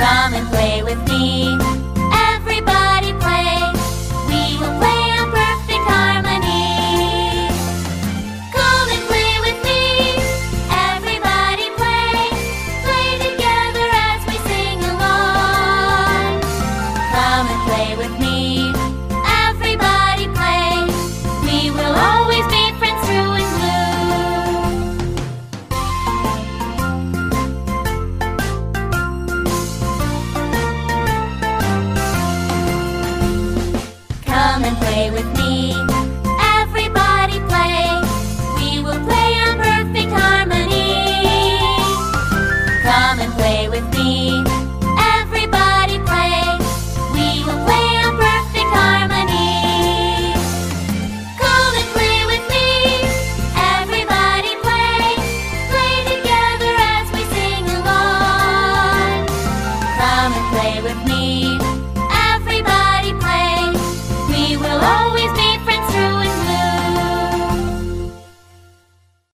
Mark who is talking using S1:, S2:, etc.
S1: coming. play with me.